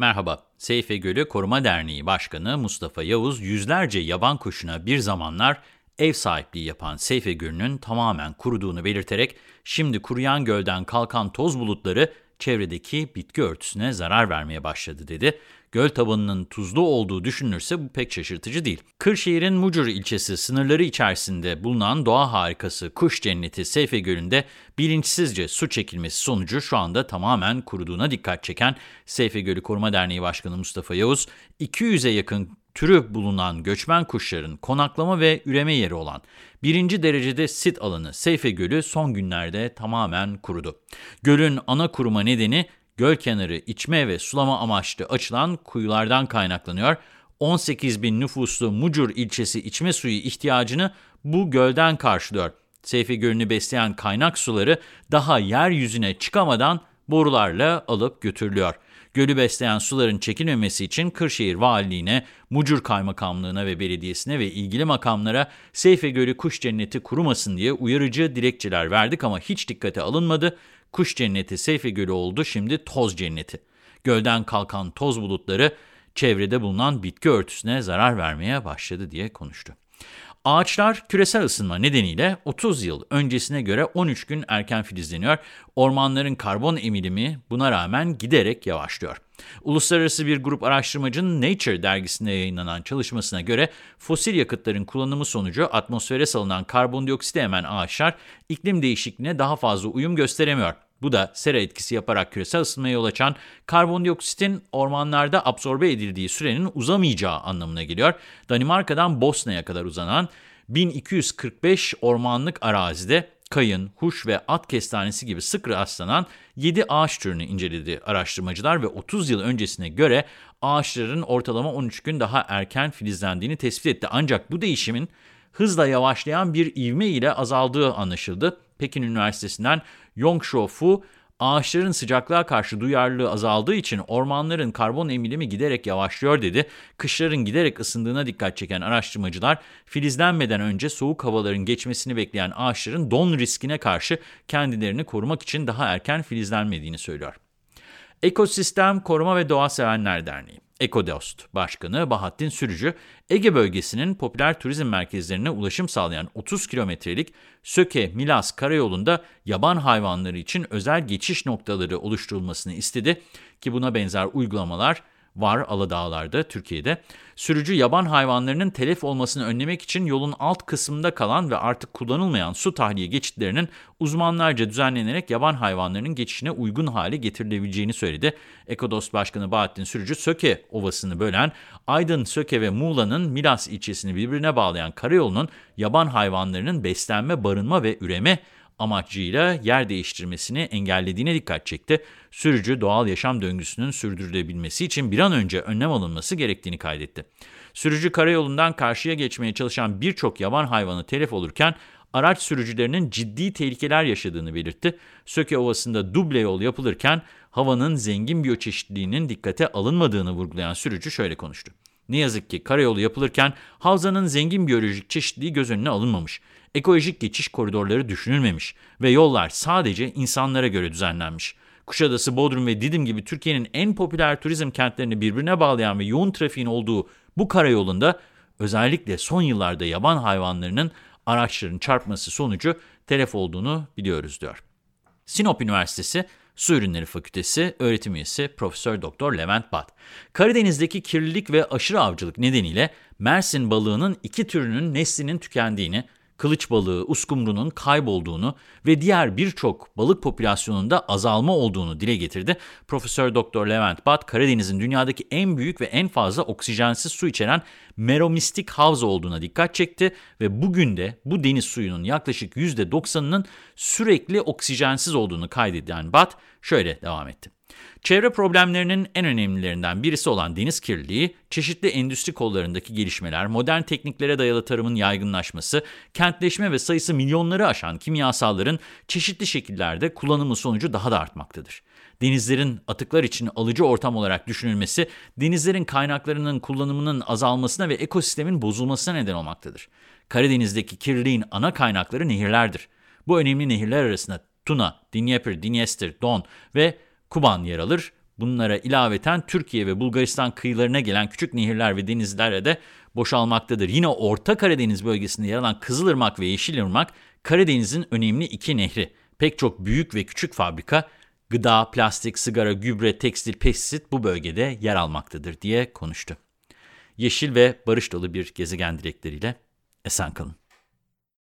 Merhaba, Seyfe Gölü Koruma Derneği Başkanı Mustafa Yavuz, yüzlerce yaban kuşuna bir zamanlar ev sahipliği yapan Seyfe Gölü'nün tamamen kuruduğunu belirterek, şimdi kuruyan gölden kalkan toz bulutları çevredeki bitki örtüsüne zarar vermeye başladı dedi. Göl tabanının tuzlu olduğu düşünülürse bu pek şaşırtıcı değil. Kırşehir'in Mucur ilçesi sınırları içerisinde bulunan doğa harikası kuş cenneti Seyfe Gölü'nde bilinçsizce su çekilmesi sonucu şu anda tamamen kuruduğuna dikkat çeken Seyfe Gölü Koruma Derneği Başkanı Mustafa Yavuz, 200'e yakın türü bulunan göçmen kuşların konaklama ve üreme yeri olan birinci derecede sit alanı Seyfe Gölü son günlerde tamamen kurudu. Gölün ana kuruma nedeni göl kenarı içme ve sulama amaçlı açılan kuyulardan kaynaklanıyor. 18 bin nüfuslu Mucur ilçesi içme suyu ihtiyacını bu gölden karşılıyor. Seyfe Gölü'nü besleyen kaynak suları daha yeryüzüne çıkamadan borularla alıp götürülüyor. Gölü besleyen suların çekilmemesi için Kırşehir Valiliğine, Mucur Kaymakamlığına ve belediyesine ve ilgili makamlara Seyfe Gölü kuş cenneti kurumasın diye uyarıcı dilekçeler verdik ama hiç dikkate alınmadı. Kuş cenneti Seyfe Gölü oldu, şimdi toz cenneti. Gölden kalkan toz bulutları çevrede bulunan bitki örtüsüne zarar vermeye başladı diye konuştu. Ağaçlar küresel ısınma nedeniyle 30 yıl öncesine göre 13 gün erken filizleniyor. Ormanların karbon emilimi buna rağmen giderek yavaşlıyor. Uluslararası bir grup araştırmacının Nature dergisinde yayınlanan çalışmasına göre fosil yakıtların kullanımı sonucu atmosfere salınan karbondioksiti emen ağaçlar iklim değişikliğine daha fazla uyum gösteremiyor. Bu da sera etkisi yaparak küresel ısınmaya yol açan karbondioksitin ormanlarda absorbe edildiği sürenin uzamayacağı anlamına geliyor. Danimarka'dan Bosna'ya kadar uzanan 1245 ormanlık arazide kayın, huş ve at kestanesi gibi sık rastlanan 7 ağaç türünü inceledi araştırmacılar ve 30 yıl öncesine göre ağaçların ortalama 13 gün daha erken filizlendiğini tespit etti. Ancak bu değişimin hızla yavaşlayan bir ivme ile azaldığı anlaşıldı. Pekin Üniversitesi'nden Yong Fu, ağaçların sıcaklığa karşı duyarlılığı azaldığı için ormanların karbon emilimi giderek yavaşlıyor dedi. Kışların giderek ısındığına dikkat çeken araştırmacılar, filizlenmeden önce soğuk havaların geçmesini bekleyen ağaçların don riskine karşı kendilerini korumak için daha erken filizlenmediğini söylüyor. Ekosistem Koruma ve Doğa Sevenler Derneği Ekodost Başkanı Bahattin Sürücü, Ege bölgesinin popüler turizm merkezlerine ulaşım sağlayan 30 kilometrelik Söke-Milas karayolunda yaban hayvanları için özel geçiş noktaları oluşturulmasını istedi ki buna benzer uygulamalar var Aladağlar'da, Türkiye'de. Sürücü yaban hayvanlarının telef olmasını önlemek için yolun alt kısmında kalan ve artık kullanılmayan su tahliye geçitlerinin uzmanlarca düzenlenerek yaban hayvanlarının geçişine uygun hale getirilebileceğini söyledi. Ekodost Başkanı Bahattin Sürücü, Söke Ovası'nı bölen Aydın, Söke ve Muğla'nın Milas ilçesini birbirine bağlayan karayolunun yaban hayvanlarının beslenme, barınma ve üreme amacıyla yer değiştirmesini engellediğine dikkat çekti. Sürücü doğal yaşam döngüsünün sürdürülebilmesi için bir an önce önlem alınması gerektiğini kaydetti. Sürücü karayolundan karşıya geçmeye çalışan birçok yaban hayvanı telef olurken araç sürücülerinin ciddi tehlikeler yaşadığını belirtti. Söke Ovası'nda duble yol yapılırken havanın zengin biyoçeşitliliğinin dikkate alınmadığını vurgulayan sürücü şöyle konuştu. Ne yazık ki karayolu yapılırken havzanın zengin biyolojik çeşitliliği göz önüne alınmamış ekolojik geçiş koridorları düşünülmemiş ve yollar sadece insanlara göre düzenlenmiş. Kuşadası, Bodrum ve Didim gibi Türkiye'nin en popüler turizm kentlerini birbirine bağlayan ve yoğun trafiğin olduğu bu karayolunda özellikle son yıllarda yaban hayvanlarının araçların çarpması sonucu telef olduğunu biliyoruz diyor. Sinop Üniversitesi Su Ürünleri Fakültesi öğretim üyesi Profesör Doktor Levent Bat. Karadeniz'deki kirlilik ve aşırı avcılık nedeniyle Mersin balığının iki türünün neslinin tükendiğini, kılıç balığı, uskumrunun kaybolduğunu ve diğer birçok balık popülasyonunda azalma olduğunu dile getirdi. Profesör Doktor Levent Bat, Karadeniz'in dünyadaki en büyük ve en fazla oksijensiz su içeren meromistik havza olduğuna dikkat çekti ve bugün de bu deniz suyunun yaklaşık %90'ının sürekli oksijensiz olduğunu kaydeden Bat şöyle devam etti. Çevre problemlerinin en önemlilerinden birisi olan deniz kirliliği, çeşitli endüstri kollarındaki gelişmeler, modern tekniklere dayalı tarımın yaygınlaşması, kentleşme ve sayısı milyonları aşan kimyasalların çeşitli şekillerde kullanımı sonucu daha da artmaktadır. Denizlerin atıklar için alıcı ortam olarak düşünülmesi, denizlerin kaynaklarının kullanımının azalmasına ve ekosistemin bozulmasına neden olmaktadır. Karadeniz'deki kirliliğin ana kaynakları nehirlerdir. Bu önemli nehirler arasında Tuna, Dnieper, Dniester, Don ve Kuban yer alır. Bunlara ilaveten Türkiye ve Bulgaristan kıyılarına gelen küçük nehirler ve denizlere de boşalmaktadır. Yine Orta Karadeniz bölgesinde yer alan Kızılırmak ve Yeşilırmak, Karadeniz'in önemli iki nehri. Pek çok büyük ve küçük fabrika, gıda, plastik, sigara, gübre, tekstil, pestisit bu bölgede yer almaktadır diye konuştu. Yeşil ve barış dolu bir gezegen dilekleriyle esen kalın.